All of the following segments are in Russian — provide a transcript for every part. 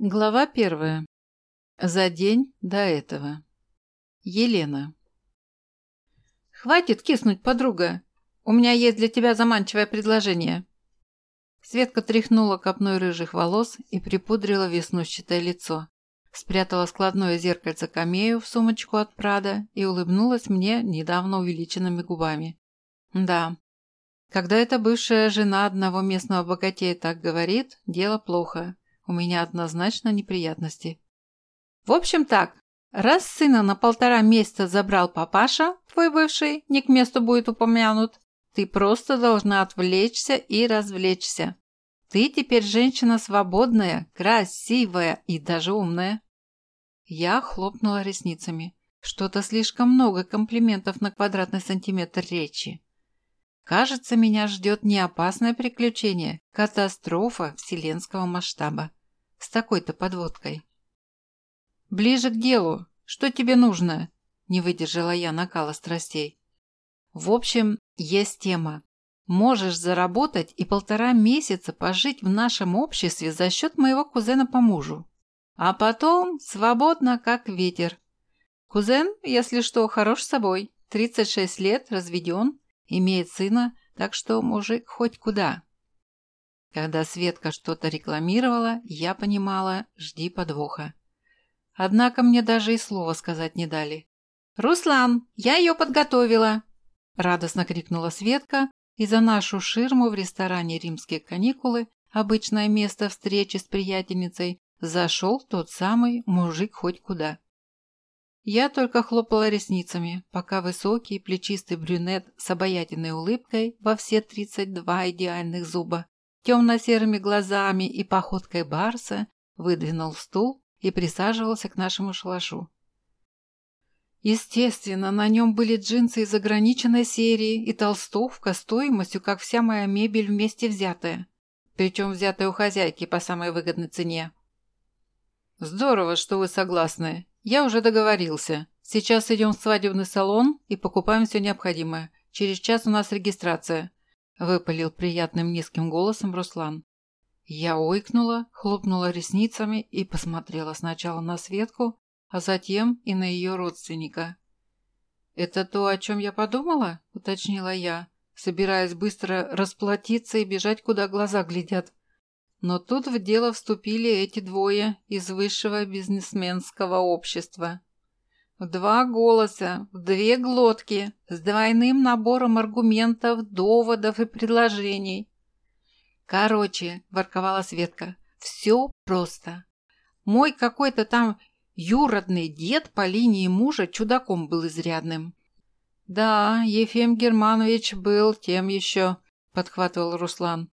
Глава первая. За день до этого. Елена. «Хватит киснуть, подруга! У меня есть для тебя заманчивое предложение!» Светка тряхнула копной рыжих волос и припудрила веснущатое лицо. Спрятала складное зеркальце камею в сумочку от Прада и улыбнулась мне недавно увеличенными губами. «Да, когда эта бывшая жена одного местного богатея так говорит, дело плохо. У меня однозначно неприятности. В общем так, раз сына на полтора месяца забрал папаша, твой бывший, не к месту будет упомянут, ты просто должна отвлечься и развлечься. Ты теперь женщина свободная, красивая и даже умная. Я хлопнула ресницами. Что-то слишком много комплиментов на квадратный сантиметр речи. Кажется, меня ждет не опасное приключение, катастрофа вселенского масштаба с такой-то подводкой. «Ближе к делу. Что тебе нужно?» – не выдержала я накала страстей. «В общем, есть тема. Можешь заработать и полтора месяца пожить в нашем обществе за счет моего кузена по мужу. А потом свободно, как ветер. Кузен, если что, хорош собой. 36 лет, разведен, имеет сына, так что мужик хоть куда. Когда Светка что-то рекламировала, я понимала, жди подвоха. Однако мне даже и слова сказать не дали. «Руслан, я ее подготовила!» Радостно крикнула Светка, и за нашу ширму в ресторане «Римские каникулы», обычное место встречи с приятельницей, зашел тот самый мужик хоть куда. Я только хлопала ресницами, пока высокий плечистый брюнет с обаятельной улыбкой во все тридцать два идеальных зуба темно-серыми глазами и походкой барса, выдвинул стул и присаживался к нашему шалашу. Естественно, на нем были джинсы из ограниченной серии и толстовка стоимостью, как вся моя мебель вместе взятая. Причем взятая у хозяйки по самой выгодной цене. «Здорово, что вы согласны. Я уже договорился. Сейчас идем в свадебный салон и покупаем все необходимое. Через час у нас регистрация. Выпалил приятным низким голосом Руслан. Я ойкнула, хлопнула ресницами и посмотрела сначала на Светку, а затем и на ее родственника. «Это то, о чем я подумала?» – уточнила я, собираясь быстро расплатиться и бежать, куда глаза глядят. Но тут в дело вступили эти двое из высшего бизнесменского общества. В два голоса, в две глотки, с двойным набором аргументов, доводов и предложений. Короче, ворковала Светка, все просто. Мой какой-то там юродный дед по линии мужа чудаком был изрядным. Да, Ефим Германович был тем еще, подхватывал Руслан.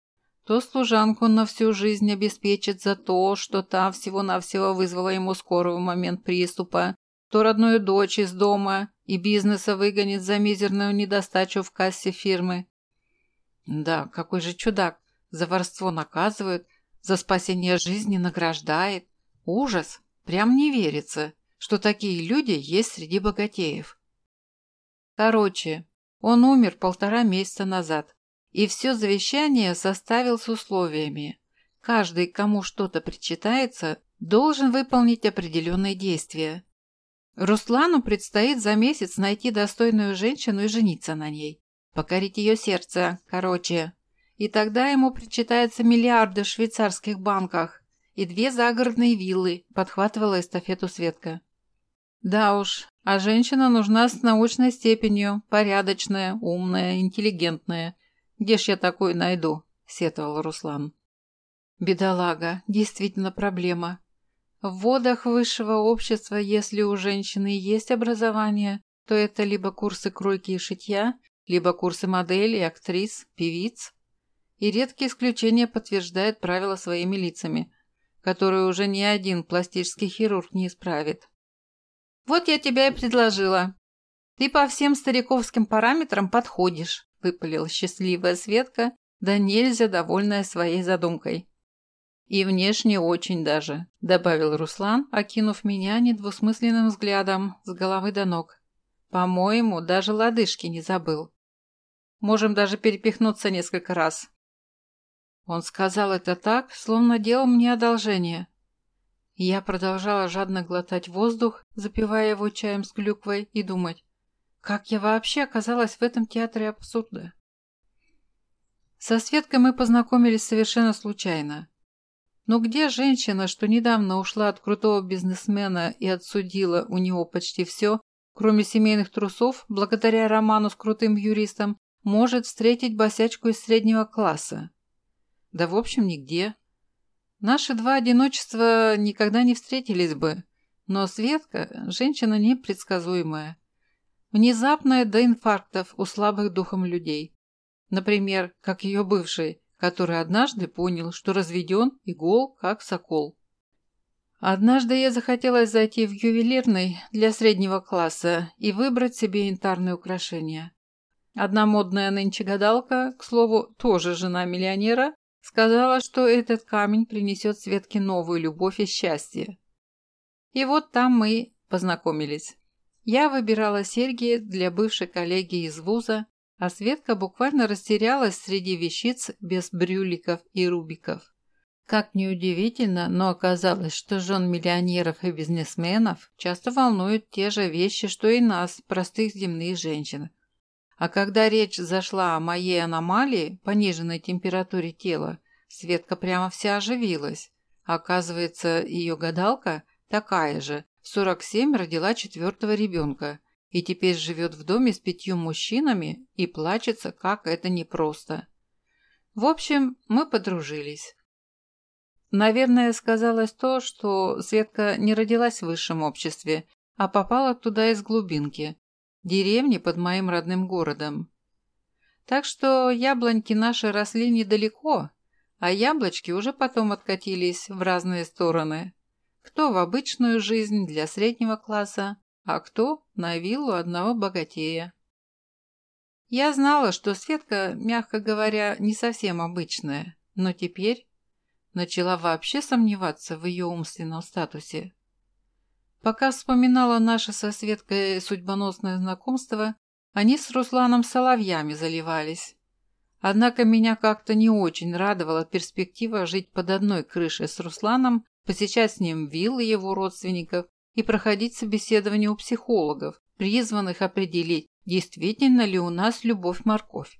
То служанку на всю жизнь обеспечит за то, что та всего-навсего вызвала ему скорую в момент приступа, то родную дочь из дома и бизнеса выгонит за мизерную недостачу в кассе фирмы. Да, какой же чудак. За воровство наказывают, за спасение жизни награждает. Ужас. Прям не верится, что такие люди есть среди богатеев. Короче, он умер полтора месяца назад, и все завещание составил с условиями. Каждый, кому что-то причитается, должен выполнить определенные действия. Руслану предстоит за месяц найти достойную женщину и жениться на ней. Покорить ее сердце, короче. И тогда ему причитаются миллиарды в швейцарских банках и две загородные виллы, подхватывала эстафету Светка. Да уж, а женщина нужна с научной степенью, порядочная, умная, интеллигентная. Где ж я такую найду? Сетовал Руслан. Бедолага, действительно проблема. В водах высшего общества, если у женщины есть образование, то это либо курсы кройки и шитья, либо курсы моделей, актрис, певиц. И редкие исключения подтверждают правила своими лицами, которые уже ни один пластический хирург не исправит. «Вот я тебя и предложила. Ты по всем стариковским параметрам подходишь», выпалила счастливая Светка, да нельзя довольная своей задумкой. «И внешне очень даже», – добавил Руслан, окинув меня недвусмысленным взглядом с головы до ног. «По-моему, даже лодыжки не забыл. Можем даже перепихнуться несколько раз». Он сказал это так, словно делал мне одолжение. Я продолжала жадно глотать воздух, запивая его чаем с клюквой, и думать, как я вообще оказалась в этом театре абсурда. Со Светкой мы познакомились совершенно случайно. Но где женщина, что недавно ушла от крутого бизнесмена и отсудила у него почти все, кроме семейных трусов, благодаря роману с крутым юристом, может встретить босячку из среднего класса? Да в общем нигде. Наши два одиночества никогда не встретились бы, но Светка – женщина непредсказуемая. Внезапная до инфарктов у слабых духом людей. Например, как ее бывший, который однажды понял, что разведен и гол, как сокол. Однажды я захотелось зайти в ювелирный для среднего класса и выбрать себе янтарные украшения. Одна модная нынче гадалка, к слову, тоже жена миллионера, сказала, что этот камень принесет Светке новую любовь и счастье. И вот там мы познакомились. Я выбирала серьги для бывшей коллеги из вуза, а Светка буквально растерялась среди вещиц без брюликов и рубиков. Как неудивительно, но оказалось, что жен миллионеров и бизнесменов часто волнуют те же вещи, что и нас, простых земных женщин. А когда речь зашла о моей аномалии, пониженной температуре тела, Светка прямо вся оживилась. Оказывается, ее гадалка такая же, в 47 родила четвертого ребенка и теперь живет в доме с пятью мужчинами и плачется, как это непросто. В общем, мы подружились. Наверное, сказалось то, что Светка не родилась в высшем обществе, а попала туда из глубинки, деревни под моим родным городом. Так что яблоньки наши росли недалеко, а яблочки уже потом откатились в разные стороны. Кто в обычную жизнь для среднего класса, а кто на виллу одного богатея. Я знала, что Светка, мягко говоря, не совсем обычная, но теперь начала вообще сомневаться в ее умственном статусе. Пока вспоминала наше со Светкой судьбоносное знакомство, они с Русланом соловьями заливались. Однако меня как-то не очень радовала перспектива жить под одной крышей с Русланом, посещать с ним виллы его родственников и проходить собеседование у психологов, призванных определить, действительно ли у нас любовь-морковь.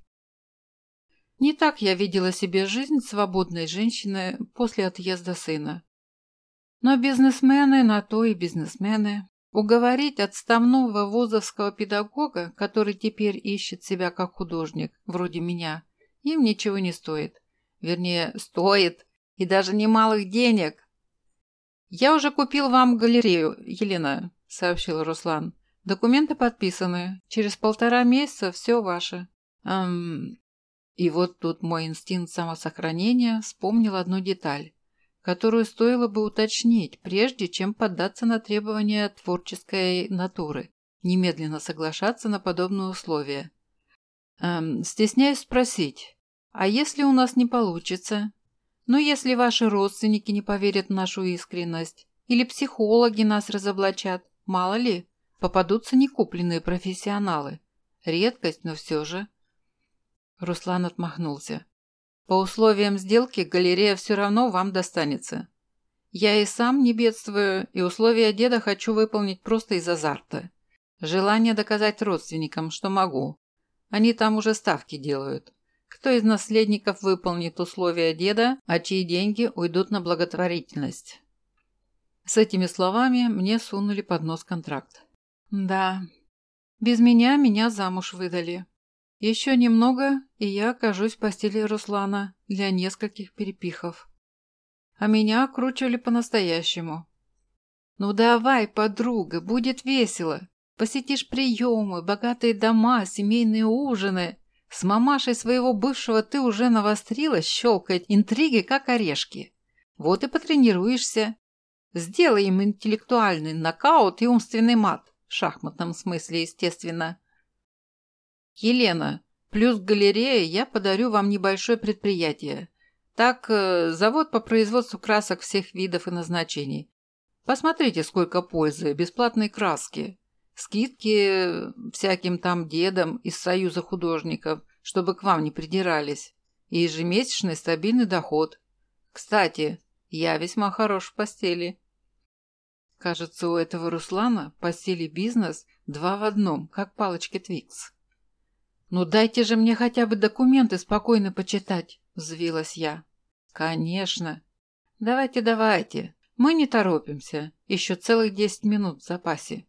Не так я видела себе жизнь свободной женщины после отъезда сына. Но бизнесмены на то и бизнесмены. Уговорить отставного вузовского педагога, который теперь ищет себя как художник, вроде меня, им ничего не стоит. Вернее, стоит, и даже немалых денег, «Я уже купил вам галерею, Елена», – сообщил Руслан. «Документы подписаны. Через полтора месяца все ваше». Эм... И вот тут мой инстинкт самосохранения вспомнил одну деталь, которую стоило бы уточнить, прежде чем поддаться на требования творческой натуры, немедленно соглашаться на подобные условия. Эм, стесняюсь спросить, а если у нас не получится? Но если ваши родственники не поверят в нашу искренность, или психологи нас разоблачат, мало ли, попадутся некупленные профессионалы. Редкость, но все же. Руслан отмахнулся. По условиям сделки галерея все равно вам достанется. Я и сам не бедствую, и условия деда хочу выполнить просто из азарта. Желание доказать родственникам, что могу. Они там уже ставки делают кто из наследников выполнит условия деда, а чьи деньги уйдут на благотворительность. С этими словами мне сунули под нос контракт. Да, без меня меня замуж выдали. Еще немного, и я окажусь в постели Руслана для нескольких перепихов. А меня окручивали по-настоящему. «Ну давай, подруга, будет весело. Посетишь приемы, богатые дома, семейные ужины. С мамашей своего бывшего ты уже навострилась щелкать интриги, как орешки. Вот и потренируешься. Сделай им интеллектуальный нокаут и умственный мат. В шахматном смысле, естественно. Елена, плюс галерея я подарю вам небольшое предприятие. Так, э, завод по производству красок всех видов и назначений. Посмотрите, сколько пользы, бесплатные краски. Скидки всяким там дедам из Союза художников, чтобы к вам не придирались. И ежемесячный стабильный доход. Кстати, я весьма хорош в постели. Кажется, у этого Руслана по силе бизнес два в одном, как палочки Твикс. «Ну дайте же мне хотя бы документы спокойно почитать», – взвилась я. «Конечно. Давайте, давайте. Мы не торопимся. Еще целых десять минут в запасе».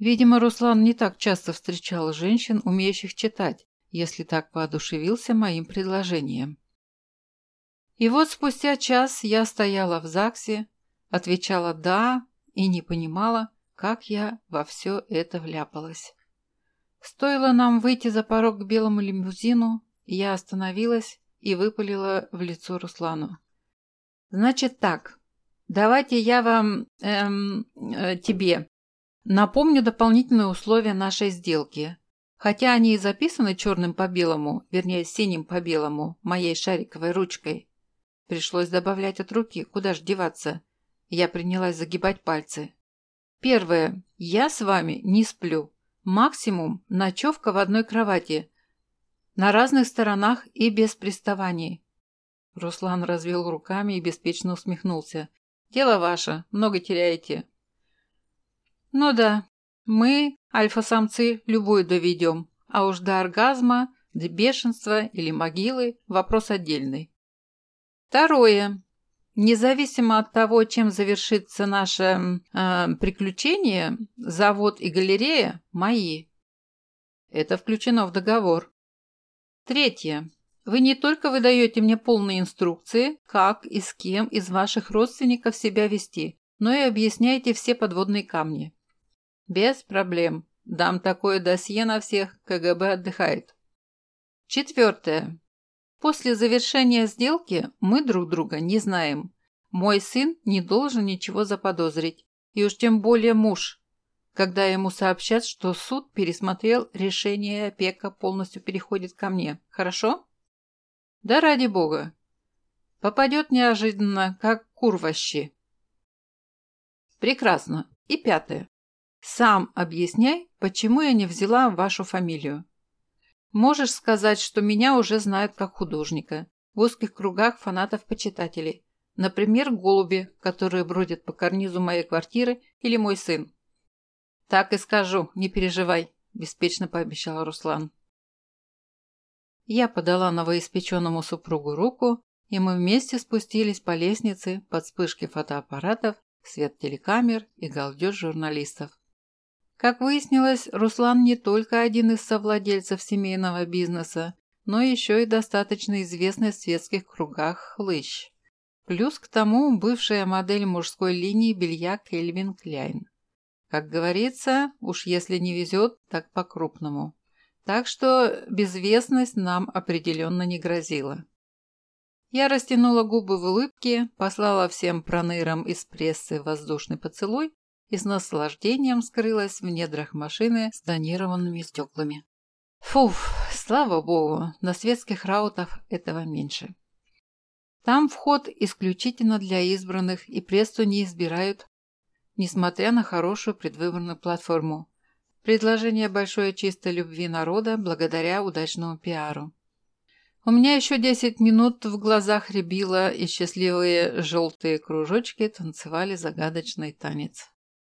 Видимо, Руслан не так часто встречал женщин, умеющих читать, если так воодушевился моим предложением. И вот спустя час я стояла в ЗАГСе, отвечала «да» и не понимала, как я во все это вляпалась. Стоило нам выйти за порог к белому лимузину, я остановилась и выпалила в лицо Руслану. «Значит так, давайте я вам, эм, э, тебе, напомню дополнительные условия нашей сделки. Хотя они и записаны черным по белому, вернее, синим по белому, моей шариковой ручкой. Пришлось добавлять от руки, куда ж деваться. Я принялась загибать пальцы. Первое. Я с вами не сплю. Максимум ночевка в одной кровати. На разных сторонах и без приставаний. Руслан развел руками и беспечно усмехнулся. «Дело ваше, много теряете». «Ну да, мы, альфа-самцы, любую доведем, а уж до оргазма, до бешенства или могилы – вопрос отдельный. Второе. Независимо от того, чем завершится наше э, приключение, завод и галерея – мои. Это включено в договор. Третье. Вы не только выдаете мне полные инструкции, как и с кем из ваших родственников себя вести, но и объясняете все подводные камни. Без проблем. Дам такое досье на всех, КГБ отдыхает. Четвертое. После завершения сделки мы друг друга не знаем. Мой сын не должен ничего заподозрить, и уж тем более муж, когда ему сообщат, что суд пересмотрел решение опека полностью переходит ко мне. Хорошо? Да ради бога. Попадет неожиданно, как курвощи. Прекрасно. И пятое. Сам объясняй, почему я не взяла вашу фамилию. Можешь сказать, что меня уже знают как художника, в узких кругах фанатов-почитателей. Например, голуби, которые бродят по карнизу моей квартиры, или мой сын. Так и скажу, не переживай, беспечно пообещал Руслан. Я подала новоиспеченному супругу руку, и мы вместе спустились по лестнице под вспышки фотоаппаратов, свет телекамер и галдеж журналистов. Как выяснилось, Руслан не только один из совладельцев семейного бизнеса, но еще и достаточно известный в светских кругах хлыщ. Плюс к тому бывшая модель мужской линии белья Кельвин Кляйн. Как говорится, уж если не везет, так по-крупному. Так что безвестность нам определенно не грозила. Я растянула губы в улыбке, послала всем пронырам из прессы воздушный поцелуй и с наслаждением скрылась в недрах машины с тонированными стеклами. Фуф, слава богу, на светских раутах этого меньше. Там вход исключительно для избранных, и прессу не избирают, несмотря на хорошую предвыборную платформу. Предложение большой чистой любви народа благодаря удачному пиару. У меня еще десять минут в глазах рябило, и счастливые желтые кружочки танцевали загадочный танец.